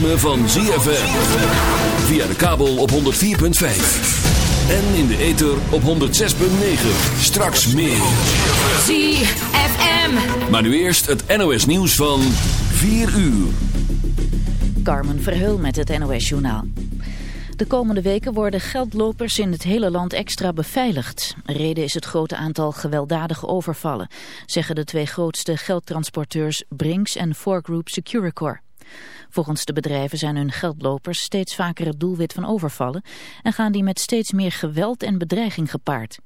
Ritme van ZFM. Via de kabel op 104.5. En in de ether op 106.9. Straks meer. ZFM. Maar nu eerst het NOS nieuws van 4 uur. Carmen Verheul met het NOS journaal. De komende weken worden geldlopers in het hele land extra beveiligd. Reden is het grote aantal gewelddadige overvallen, zeggen de twee grootste geldtransporteurs Brinks en Group Securicor. Volgens de bedrijven zijn hun geldlopers steeds vaker het doelwit van overvallen en gaan die met steeds meer geweld en bedreiging gepaard.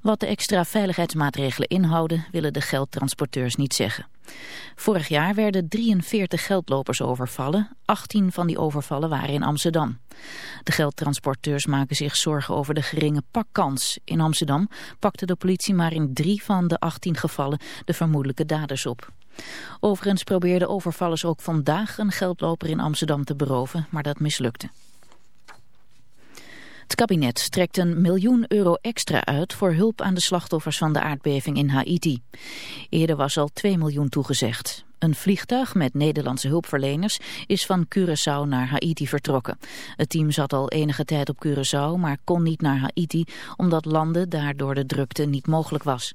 Wat de extra veiligheidsmaatregelen inhouden willen de geldtransporteurs niet zeggen. Vorig jaar werden 43 geldlopers overvallen. 18 van die overvallen waren in Amsterdam. De geldtransporteurs maken zich zorgen over de geringe pakkans. In Amsterdam pakte de politie maar in drie van de 18 gevallen de vermoedelijke daders op. Overigens probeerden overvallers ook vandaag een geldloper in Amsterdam te beroven, maar dat mislukte. Het kabinet trekt een miljoen euro extra uit voor hulp aan de slachtoffers van de aardbeving in Haiti. Eerder was al 2 miljoen toegezegd. Een vliegtuig met Nederlandse hulpverleners is van Curaçao naar Haiti vertrokken. Het team zat al enige tijd op Curaçao, maar kon niet naar Haiti omdat landen daardoor de drukte niet mogelijk was.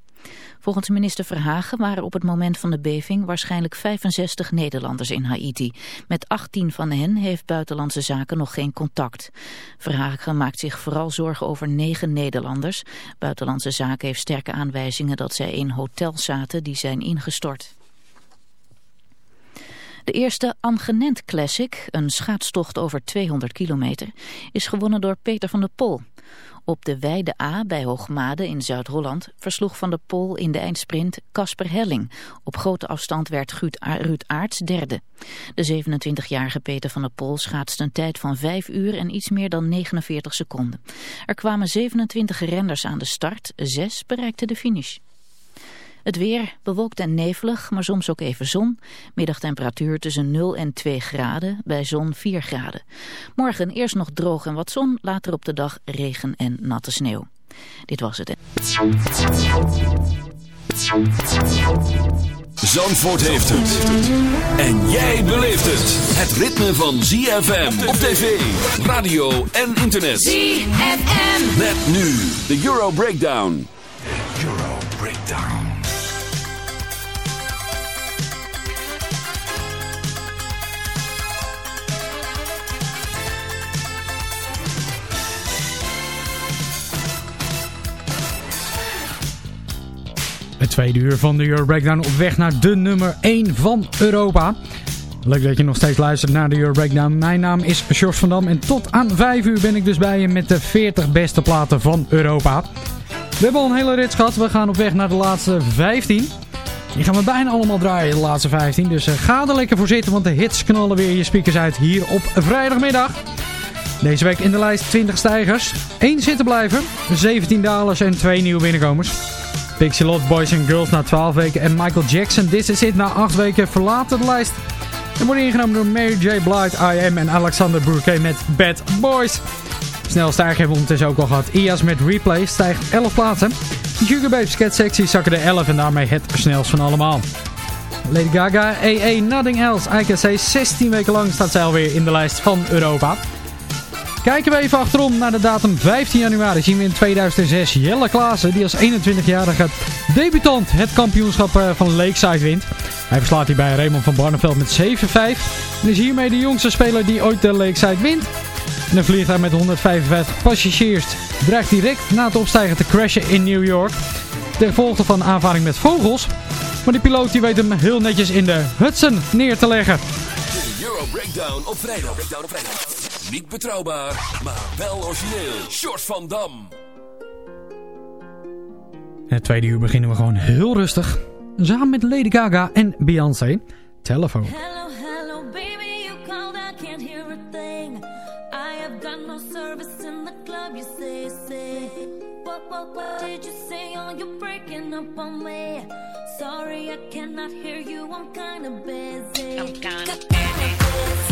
Volgens minister Verhagen waren op het moment van de beving waarschijnlijk 65 Nederlanders in Haiti. Met 18 van hen heeft Buitenlandse Zaken nog geen contact. Verhagen maakt zich vooral zorgen over 9 Nederlanders. Buitenlandse Zaken heeft sterke aanwijzingen dat zij in hotels zaten die zijn ingestort. De eerste Amgenent Classic, een schaatstocht over 200 kilometer, is gewonnen door Peter van der Pol. Op de Weide A bij Hoogmade in Zuid-Holland versloeg Van der Pol in de eindsprint Casper Helling. Op grote afstand werd Ruud Aarts derde. De 27-jarige Peter van der Pol schaatste een tijd van 5 uur en iets meer dan 49 seconden. Er kwamen 27 renners aan de start, 6 bereikten de finish. Het weer bewolkt en nevelig, maar soms ook even zon. Middagtemperatuur tussen 0 en 2 graden, bij zon 4 graden. Morgen eerst nog droog en wat zon, later op de dag regen en natte sneeuw. Dit was het. Zandvoort heeft het. En jij beleeft het. Het ritme van ZFM op tv, radio en internet. ZFM. Met nu de Euro Breakdown. Euro Breakdown. Het tweede uur van de Euro Breakdown op weg naar de nummer 1 van Europa. Leuk dat je nog steeds luistert naar de Euro Breakdown. Mijn naam is George van Dam en tot aan 5 uur ben ik dus bij je met de 40 beste platen van Europa. We hebben al een hele rit gehad. We gaan op weg naar de laatste 15. Die gaan we bijna allemaal draaien, de laatste 15. Dus uh, ga er lekker voor zitten, want de hits knallen weer je speakers uit hier op vrijdagmiddag. Deze week in de lijst 20 stijgers, 1 zitten blijven, 17 dalers en 2 nieuwe binnenkomers. Pixie Love Boys and Girls na 12 weken en Michael Jackson This Is It na 8 weken verlaten de lijst. En worden ingenomen door Mary J. Blige, I.M. en Alexander Burke met Bad Boys. Snel stijgen hebben we ondertussen ook al gehad. IAS met Replay stijgt 11 plaatsen. Sugar Babes Cat Sexy zakken de 11 en daarmee het snelst van allemaal. Lady Gaga, AA, Nothing Else, I Can Say 16 weken lang staat zij alweer in de lijst van Europa. Kijken we even achterom naar de datum 15 januari. Zien we in 2006 Jelle Klaassen, die als 21-jarige debutant het kampioenschap eh, van Lakeside wint. Hij verslaat hierbij Raymond van Barneveld met 7-5. En is hiermee de jongste speler die ooit de Lakeside wint. En dan vliegt hij met 155 passagiers. Dreigt direct na het opstijgen te crashen in New York. Ten gevolge van aanvaring met vogels. Maar die piloot die weet hem heel netjes in de Hudson neer te leggen. De Euro Breakdown. Breakdown op vrijdag. Niet betrouwbaar, maar wel origineel. Short van Dam. Het tweede uur beginnen we gewoon heel rustig. Samen met Lady Gaga en Beyoncé. Telefoon. Hello, hello, baby, you called, I can't hear a thing. I have got no service in the club, you say, say. What, what, what did you say? Oh, you're breaking up on me. Sorry, I cannot hear you, I'm kinda busy. I'm kinda busy.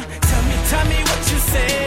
Tell me, tell me what you say.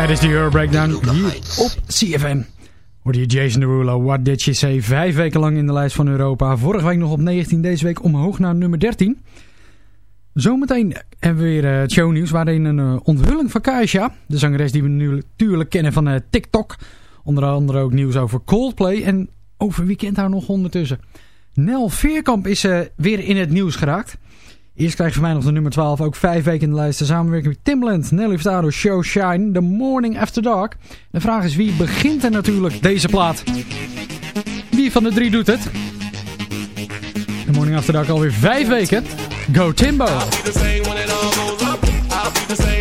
Tijdens de Euro Breakdown hier op CFM. Hoorde je Jason Derulo, What Did She Say? Vijf weken lang in de lijst van Europa. Vorige week nog op 19, deze week omhoog naar nummer 13. Zometeen hebben we weer uh, het shownieuws waarin een uh, onthulling van Kaisha. De zangeres die we nu natuurlijk kennen van uh, TikTok. Onder andere ook nieuws over Coldplay. En over wie kent haar nog ondertussen? Nel Veerkamp is weer in het nieuws geraakt. Eerst krijg je van mij nog de nummer 12. Ook vijf weken in de lijst. De samenwerking met Timbaland, Nelly Furtado, Show Shine, The Morning After Dark. De vraag is wie begint er natuurlijk deze plaat? Wie van de drie doet het? The Morning After Dark alweer vijf weken. Go Timbo! comes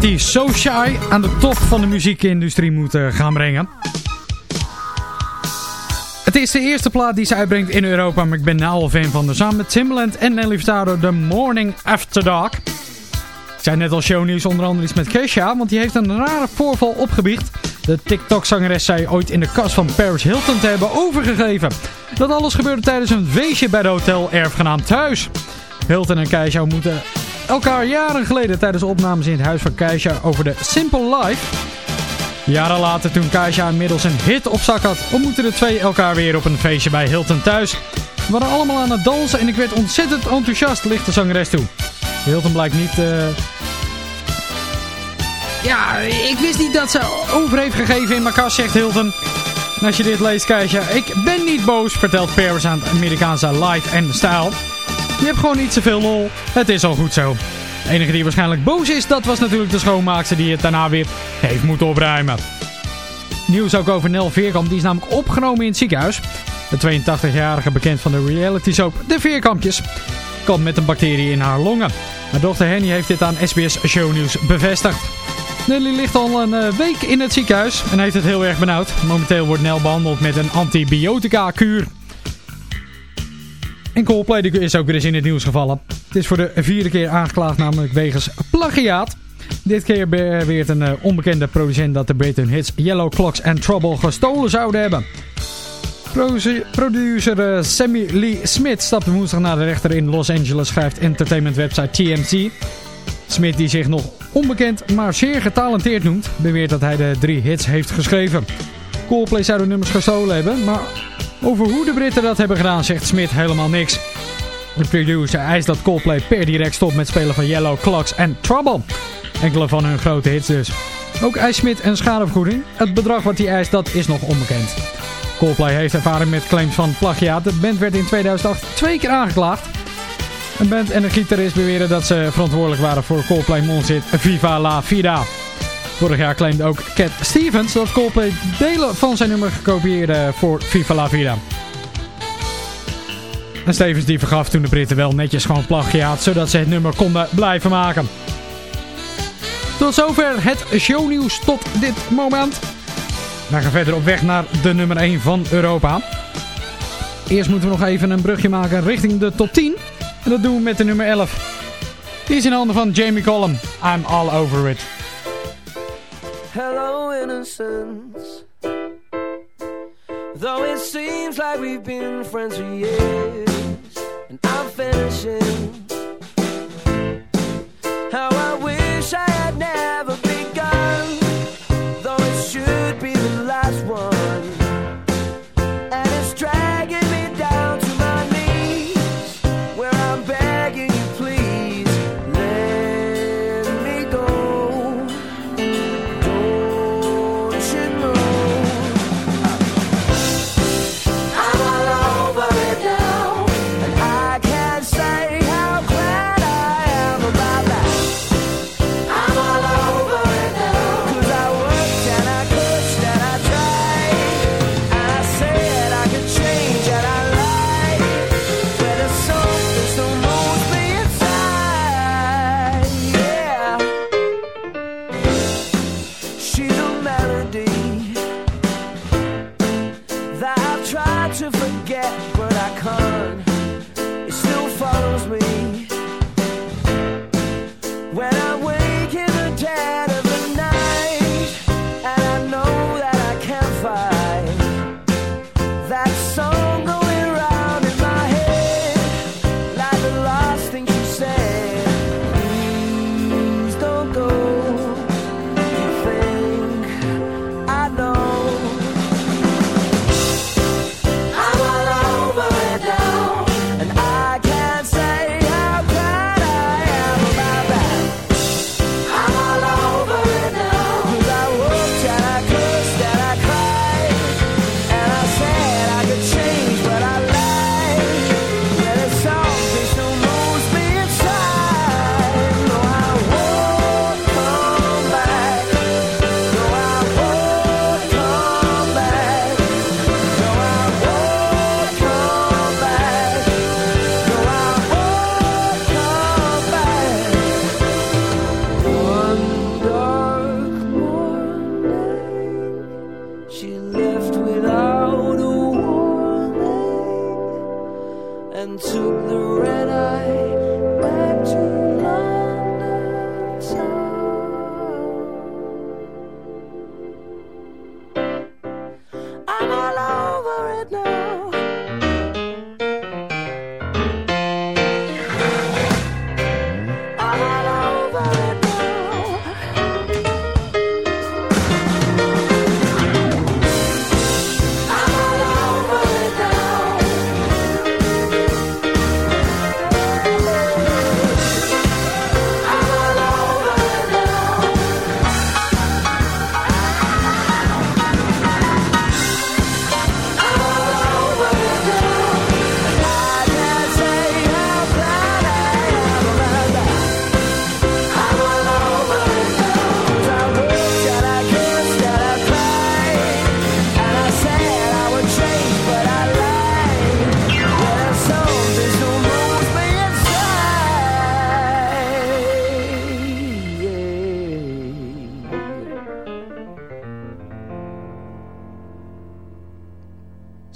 die So Shy aan de top van de muziekindustrie moet uh, gaan brengen. Het is de eerste plaat die ze uitbrengt in Europa, maar ik ben nou fan van de. Samen met Timbaland en Nelly Furtado, The Morning After Dark. Ik zei net al shownieuws, onder andere iets met Kesha, want die heeft een rare voorval opgebiecht. De TikTok-zangeres zei ooit in de kast van Paris Hilton te hebben overgegeven. Dat alles gebeurde tijdens een feestje bij de hotel erfgenaam thuis. Hilton en Keisha moeten elkaar jaren geleden tijdens de opnames in het huis van Keisha over de Simple Life. Jaren later, toen Keisha inmiddels een hit op zak had, ontmoetten de twee elkaar weer op een feestje bij Hilton thuis. We waren allemaal aan het dansen en ik werd ontzettend enthousiast, ligt de zangeres toe. Hilton blijkt niet... Uh... Ja, ik wist niet dat ze over heeft gegeven in mijn kast, zegt Hilton. En als je dit leest, Keisha, ik ben niet boos, vertelt Paris aan het Amerikaanse Life and Style. Je hebt gewoon niet zoveel lol, het is al goed zo. De enige die waarschijnlijk boos is, dat was natuurlijk de schoonmaakster die het daarna weer heeft moeten opruimen. Nieuws ook over Nel Veerkamp, die is namelijk opgenomen in het ziekenhuis. De 82-jarige bekend van de reality De Veerkampjes kan met een bacterie in haar longen. Haar dochter Henny heeft dit aan SBS Shownieuws bevestigd. Nelly ligt al een eh, week in het ziekenhuis en heeft het heel erg benauwd. Momenteel wordt Nel behandeld met een antibiotica-kuur. En Coldplay is ook weer eens in het nieuws gevallen. Het is voor de vierde keer aangeklaagd, namelijk wegens plagiaat. Dit keer beweert een uh, onbekende producent dat de Brit hun hits Yellow Clocks en Trouble gestolen zouden hebben. Producer uh, Sammy Lee Smith stapte woensdag naar de rechter in Los Angeles, schrijft entertainment website TMC. Smith, die zich nog onbekend, maar zeer getalenteerd noemt, beweert dat hij de drie hits heeft geschreven. Coldplay zou de nummers gestolen hebben, maar over hoe de Britten dat hebben gedaan zegt Smith helemaal niks. De producer eist dat Coldplay per direct stopt met spelen van Yellow Clocks en Trouble. Enkele van hun grote hits dus. Ook eist Smith een schadevergoeding. Het bedrag wat hij eist, dat is nog onbekend. Coldplay heeft ervaring met claims van plagiaat. De band werd in 2008 twee keer aangeklaagd. Een band en een gitarist beweren dat ze verantwoordelijk waren voor Coldplay Monzit Viva La Vida. Vorig jaar claimde ook Cat Stevens dat Coldplay delen van zijn nummer gekopieerde voor Viva La Vida. En Stevens die vergaf toen de Britten wel netjes gewoon plagiaat, zodat ze het nummer konden blijven maken. Tot zover het shownieuws tot dit moment. We gaan verder op weg naar de nummer 1 van Europa. Eerst moeten we nog even een brugje maken richting de top 10. En dat doen we met de nummer 11. Die is in handen van Jamie Collum. I'm all over it. Hello innocence. Though it seems like we've been friends for years And I'm finishing. How I wish I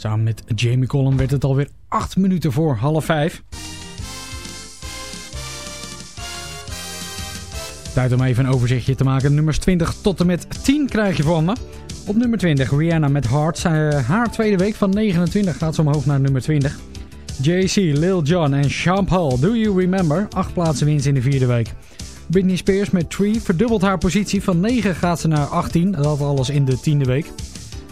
Samen met Jamie Collum werd het alweer 8 minuten voor half 5. Tijd om even een overzichtje te maken. Nummers 20 tot en met 10 krijg je van me. Op nummer 20 Rihanna met Heart. Uh, haar tweede week van 29 gaat ze omhoog naar nummer 20. JC, Lil Jon en Sean Paul, Do You Remember? 8 plaatsen winst in de vierde week. Britney Spears met Tree verdubbelt haar positie. Van 9 gaat ze naar 18. Dat alles in de tiende week.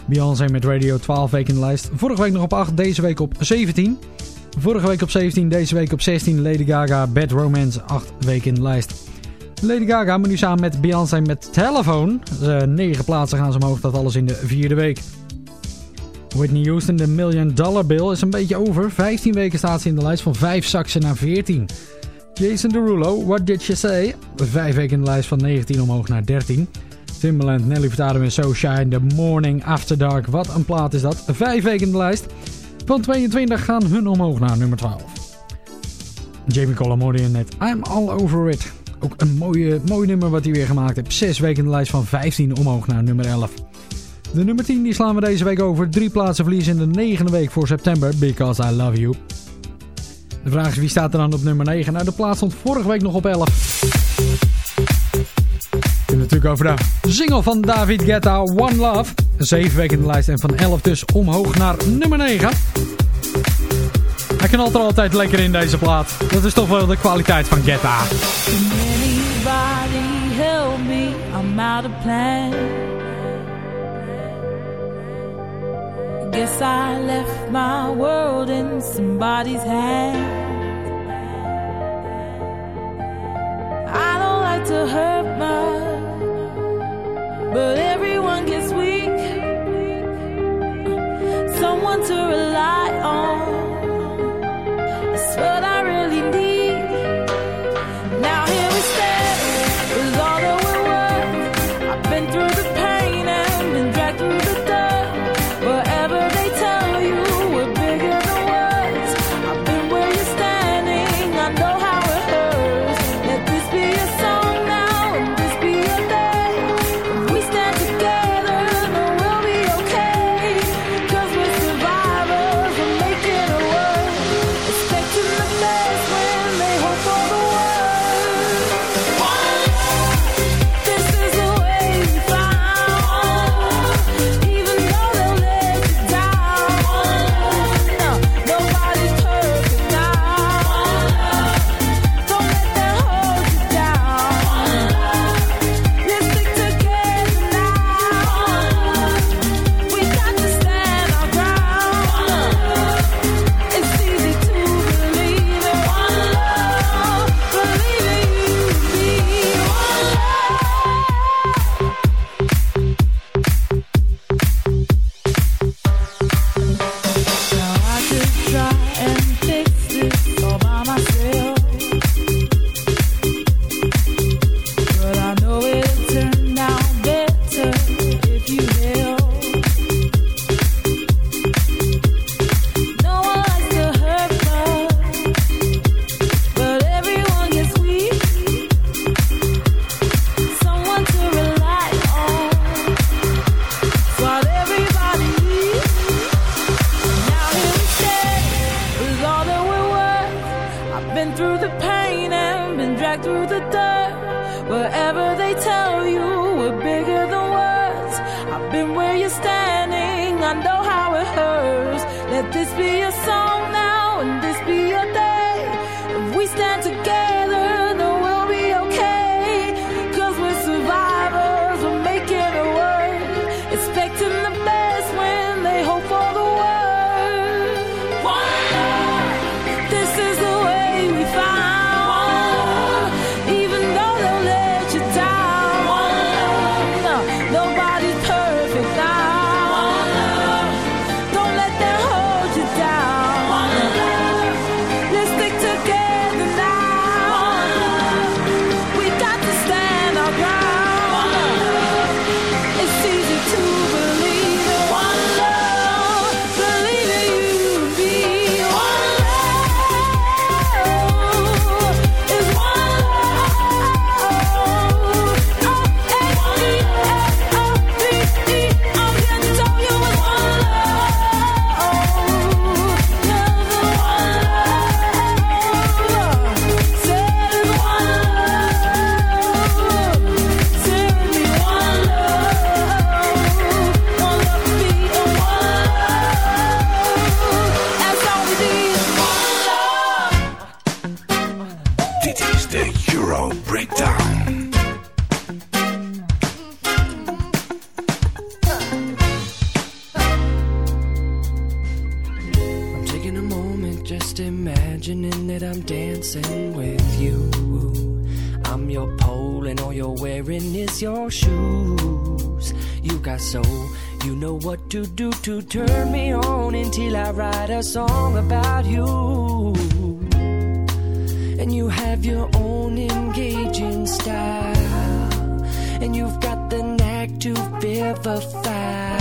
Beyoncé met Radio 12 weken in de lijst. Vorige week nog op 8, deze week op 17. Vorige week op 17, deze week op 16. Lady Gaga, Bad Romance, 8 weken in de lijst. Lady Gaga moet nu samen met Beyoncé met Telephone. Uh, 9 plaatsen gaan ze omhoog, dat alles in de vierde week. Whitney Houston, de Million Dollar Bill, is een beetje over. 15 weken staat ze in de lijst van 5 zaksen naar 14. Jason Derulo, What Did You Say? 5 weken in de lijst van 19 omhoog naar 13. Timbaland, Nelly Furtado en So Shine, The Morning After Dark. Wat een plaat is dat. 5 weken in de lijst. Van 22 gaan hun omhoog naar nummer 12. Jamie Collamore net I'm All Over It. Ook een mooie, mooi nummer wat hij weer gemaakt heeft. 6 weken in de lijst van 15 omhoog naar nummer 11. De nummer 10 die slaan we deze week over. Drie plaatsen verlies in de negende week voor september. Because I Love You. De vraag is wie staat er dan op nummer 9? Nou, de plaats stond vorige week nog op 11. We hebben natuurlijk over de single van David Guetta, One Love. Zeven weken in de lijst en van 11 dus omhoog naar nummer 9. Hij kan altijd altijd lekker in deze plaat. Dat is toch wel de kwaliteit van Guetta. Help me, I'm out of plan. Guess I left my world in somebody's hand. To hurt much, but everyone gets weak. Someone to is the Euro Breakdown. I'm taking a moment just imagining that I'm dancing with you. I'm your pole, and all you're wearing is your shoes. You got soul. You know what to do to turn me on until I write a song about you. And you have your own engaging style, and you've got the knack to vivify.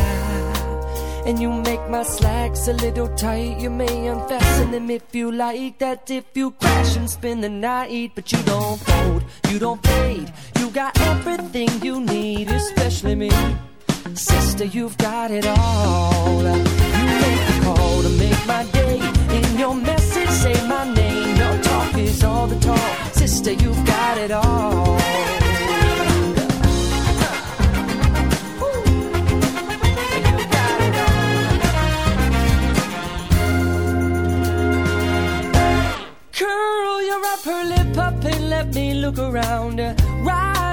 And you make my slacks a little tight. You may unfasten them if you like. That if you crash and spend the night. But you don't fold, you don't fade. You got everything you need, especially me. Sister, you've got it all. You make the call to make my day. In your is all the talk. Sister, you've got it all. Curl your upper lip up and let me look around.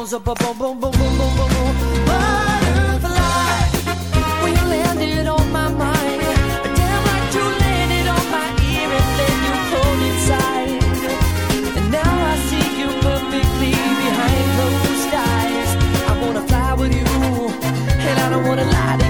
ba-da-ba. Zabba-dabba, ba-da-ba-dum, zup, ba-ba, dabba-dabba-dum, zup, ba-ba-ba, zup-ba-bum-bum-bum-bum-bum-bum. Butterfly, when you landed on my mind, damn like you landed on my ear and then you pulled inside. And now I see you perfectly behind closed eyes. I wanna fly with you, and I don't wanna lie to you,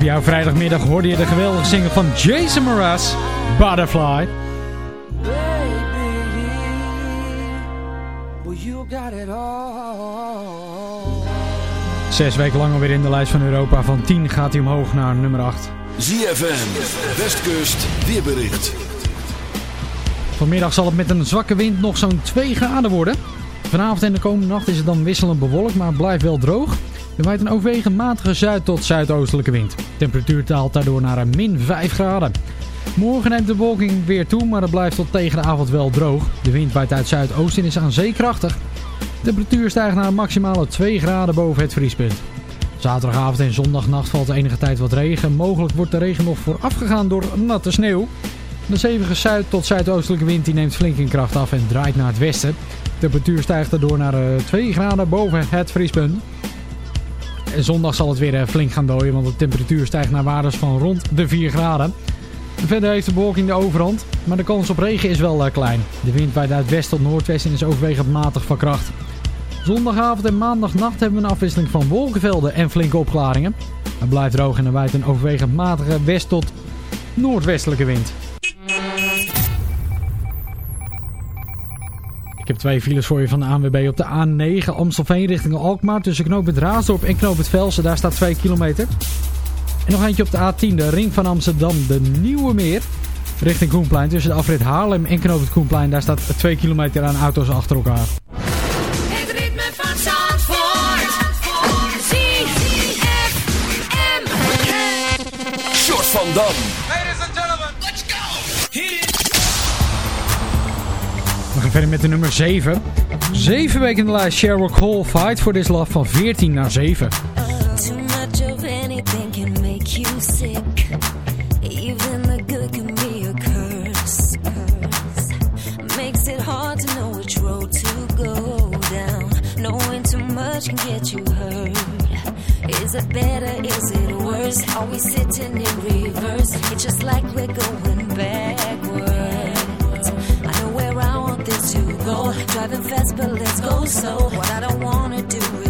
Op jouw vrijdagmiddag hoorde je de geweldige zinger van Jason Mraz, Butterfly. Baby, well, you got it all. Zes weken lang alweer in de lijst van Europa. Van 10 gaat hij omhoog naar nummer 8. ZFM, Westkust, weerbericht. Vanmiddag zal het met een zwakke wind nog zo'n 2 graden worden. Vanavond en de komende nacht is het dan wisselend bewolkt, maar het blijft wel droog. Er waait een overwegend matige zuid- tot zuidoostelijke wind. Temperatuur daalt daardoor naar een min 5 graden. Morgen neemt de bewolking weer toe, maar het blijft tot tegen de avond wel droog. De wind waait uit zuidoosten en is aan zee krachtig. De temperatuur stijgt naar een maximale 2 graden boven het vriespunt. Zaterdagavond en zondagnacht valt enige tijd wat regen. Mogelijk wordt de regen nog voorafgegaan door natte sneeuw. De stevige zuid- tot zuidoostelijke wind die neemt flink in kracht af en draait naar het westen. De temperatuur stijgt daardoor naar 2 eh, graden boven het vriespunt. Zondag zal het weer eh, flink gaan dooien, want de temperatuur stijgt naar waardes van rond de 4 graden. Verder heeft de bewolking de overhand, maar de kans op regen is wel eh, klein. De wind waait uit west tot noordwest en is overwegend matig van kracht. Zondagavond en maandagnacht hebben we een afwisseling van wolkenvelden en flinke opklaringen. Het blijft droog en er waait een overwegend matige west tot noordwestelijke wind. Heb twee files voor je van de ANWB op de A9 Amstelveen richting Alkmaar. Tussen knoop het Raasdorp en knoop het Velsen. Daar staat 2 kilometer. En nog eentje op de A10, de ring van Amsterdam, de Nieuwe Meer. Richting Koenplein. Tussen de afrit Haarlem en knoop het Koenplein. Daar staat 2 kilometer aan auto's achter elkaar. Het ritme van Zandvoort. ZFM. Short van Dam. Gaan verder met de nummer 7. Zeven weken in de lijst Sherlock Hall Fight for This Love van 14 naar 7. Too much of anything can get you hurt. Is it better? Is it worse? Are we sitting in reverse? It's just like we're going backwards. Go. Driving fast, but let's go slow. What I don't wanna do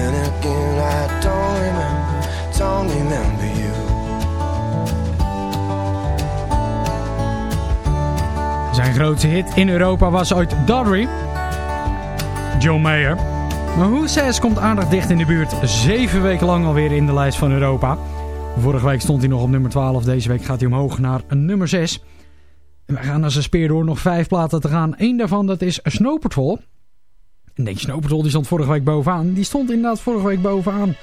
Then again, I don't remember, you. Zijn grootste hit in Europa was ooit Doddery. John Mayer. Maar Who Says komt aardig dicht in de buurt. Zeven weken lang alweer in de lijst van Europa. Vorige week stond hij nog op nummer 12. Deze week gaat hij omhoog naar nummer 6. En wij gaan als een speer door nog vijf platen te gaan. Eén daarvan dat is Snow Patrol. Snow Patrol die stond vorige week bovenaan. Die stond inderdaad vorige week bovenaan.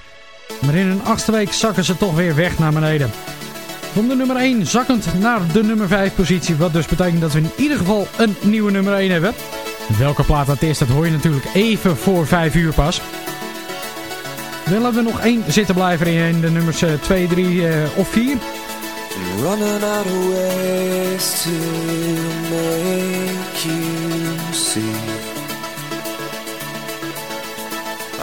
Maar in een achtste week zakken ze toch weer weg naar beneden. Van de nummer 1 zakkend naar de nummer 5 positie. Wat dus betekent dat we in ieder geval een nieuwe nummer 1 hebben. Welke plaat dat is, dat hoor je natuurlijk even voor 5 uur pas. Willen we nog één zitten blijven in de nummers 2, 3 uh, of 4? Running out of ways to make you see.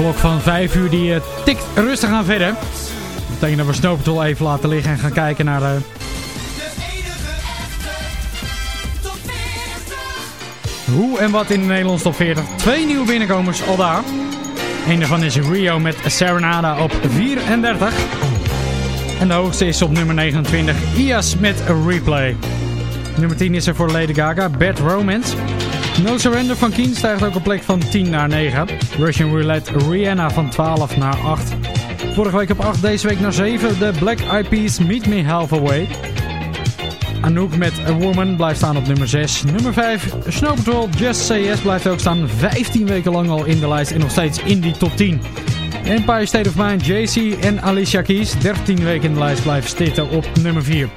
klok van 5 uur die eh, tikt rustig aan verder. Betekent dat we Snow Patrol even laten liggen en gaan kijken naar... eh, hoe en wat in de Nederlandse top 40. Twee nieuwe binnenkomers al daar. Een daarvan is Rio met Serenada op 34. En de hoogste is op nummer 29 IAS met Replay. Nummer 10 is er voor Lady Gaga, Bad Romance. No Surrender van Keen stijgt ook een plek van 10 naar 9. Russian Roulette Rihanna van 12 naar 8. Vorige week op 8, deze week naar 7. De Black Eyed Peas Meet Me Halfway. Anouk met A Woman blijft staan op nummer 6. Nummer 5, Snow Patrol Just Yes blijft ook staan 15 weken lang al in de lijst en nog steeds in die top 10. Empire State of Mind, JC en Alicia Keys 13 weken in de lijst blijven zitten op nummer 4.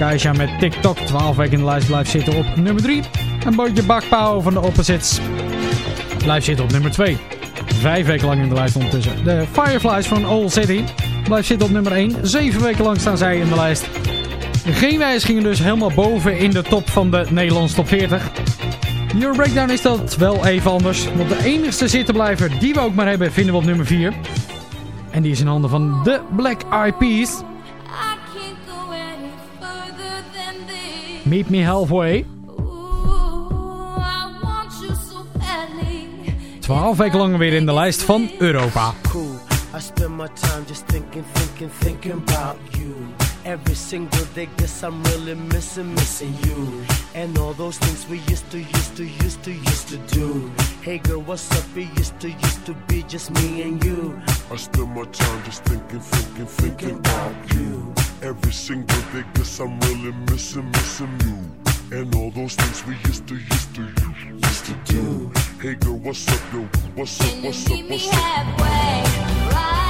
Kaisha met TikTok 12 weken in de lijst blijft zitten op nummer 3. En Bootje Bakpauw van de Opposites blijft zitten op nummer 2. Vijf weken lang in de lijst ondertussen. De Fireflies van Old City blijft zitten op nummer 1. Zeven weken lang staan zij in de lijst. Geen wijzigingen dus helemaal boven in de top van de Nederlandse top 40. De Euro Breakdown is dat wel even anders. Want de enigste zittenblijver die we ook maar hebben vinden we op nummer 4. En die is in handen van de Black Eyed Peas. Meet Me Halfway. 12 weken lang weer in de lijst van Europa. I spend my time just thinking, thinking, thinking about you. Every single day, guess I'm really missing, missing you. And all those things we used to, used to, used to, used to do. Hey girl, what's up? It used to, used to be just me and you. I spend my time just thinking, thinking, thinking about you. Every single day, guess I'm really missing, missing you. And all those things we used to, used to, used to do. Hey girl, what's up, yo? What's up, what's up, meet me what's up? halfway? Right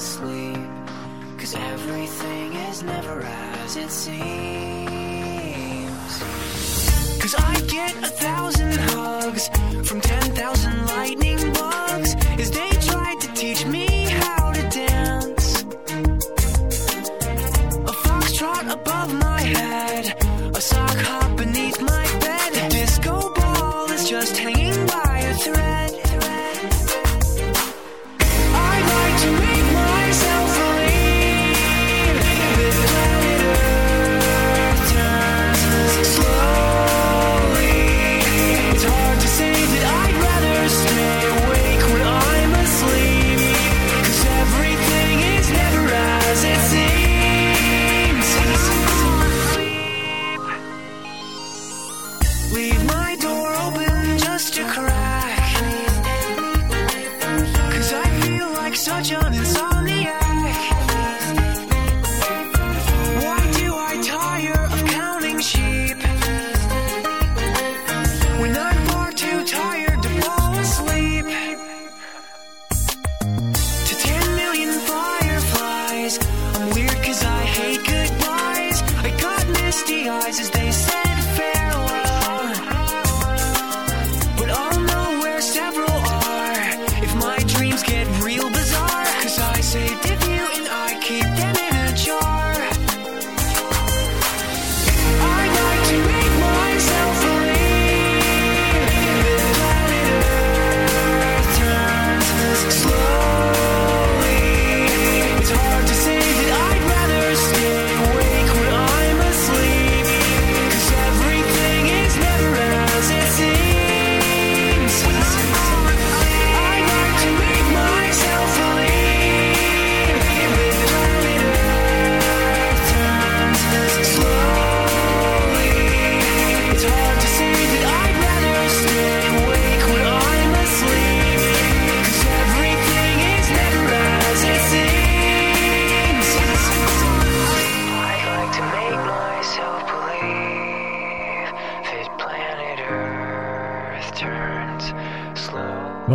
sleep. Cause everything is never as it seems. Cause I get a thousand hugs from ten thousand lightning bugs. Is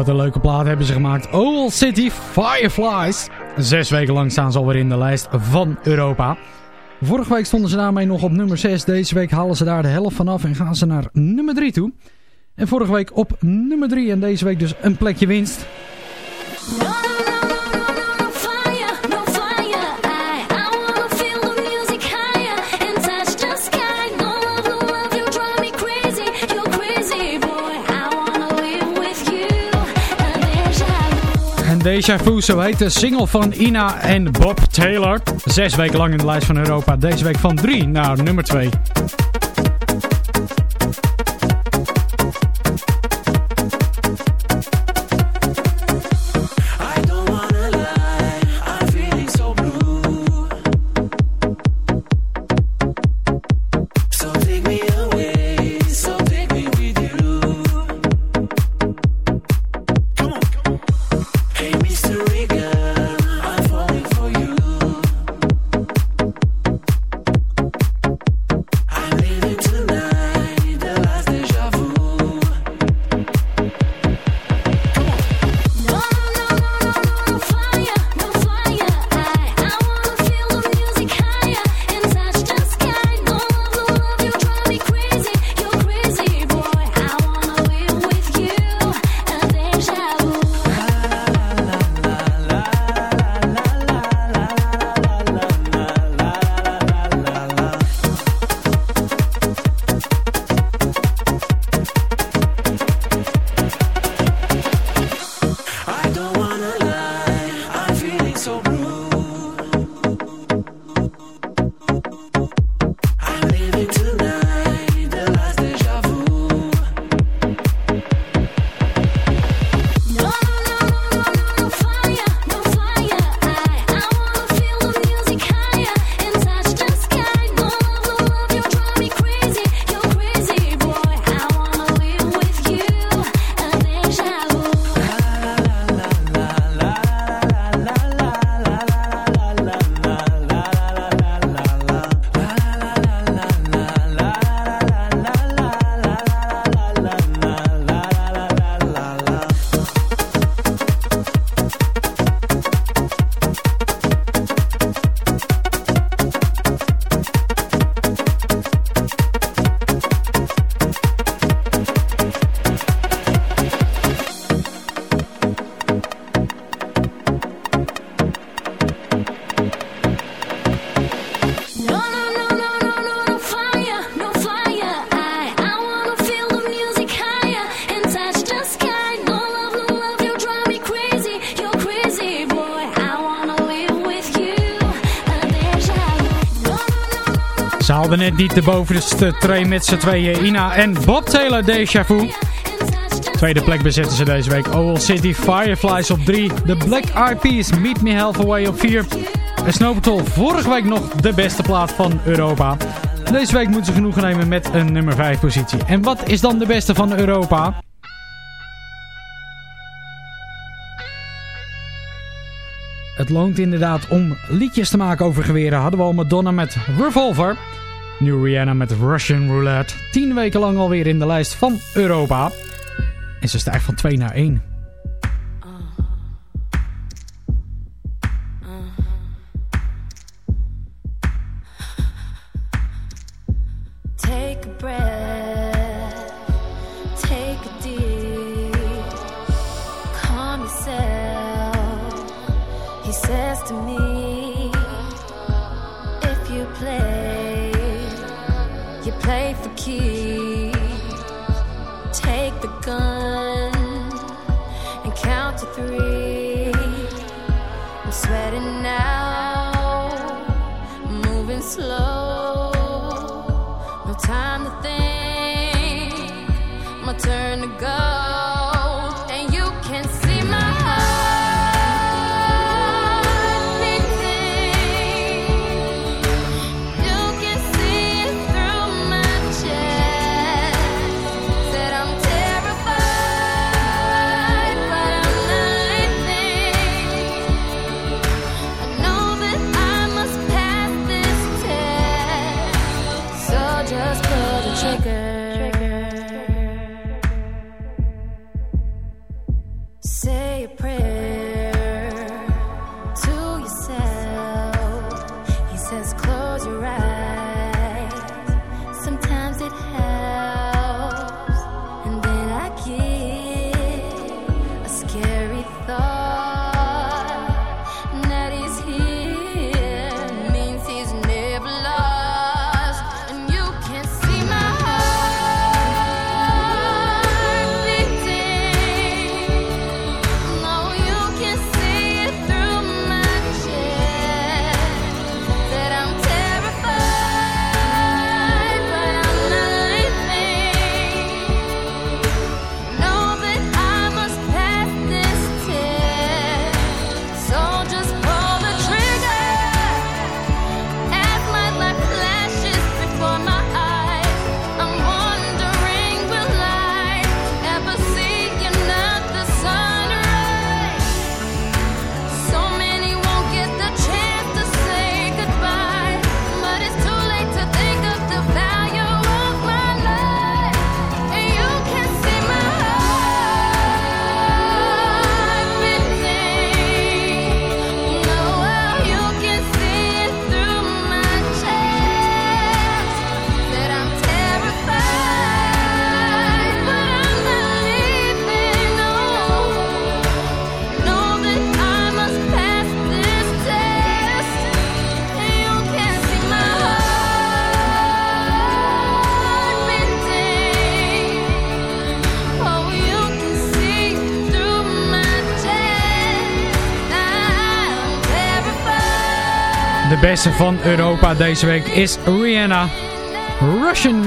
de leuke plaat hebben ze gemaakt. Owl City Fireflies. Zes weken lang staan ze alweer in de lijst van Europa. Vorige week stonden ze daarmee nog op nummer 6. Deze week halen ze daar de helft vanaf en gaan ze naar nummer 3 toe. En vorige week op nummer 3 en deze week dus een plekje winst. Deja Vu, zo heet de single van Ina en Bob Taylor. Zes weken lang in de lijst van Europa, deze week van drie naar nummer twee. Net niet de bovenste twee met z'n tweeën. Ina en Bob Taylor, Deja Vu. Tweede plek bezetten ze deze week. Owl City Fireflies op 3. De Black Eyed Peas Meet Me Halfway op 4. En Snow Patrol vorige week nog de beste plaat van Europa. Deze week moeten ze genoegen nemen met een nummer 5 positie. En wat is dan de beste van Europa? Het loont inderdaad om liedjes te maken over geweren. Hadden we al Madonna met Revolver. Nu Rihanna met Russian Roulette. Tien weken lang alweer in de lijst van Europa. En ze stijgt van 2 naar 1. Terrified. De beste van Europa deze week is Rihanna. Russian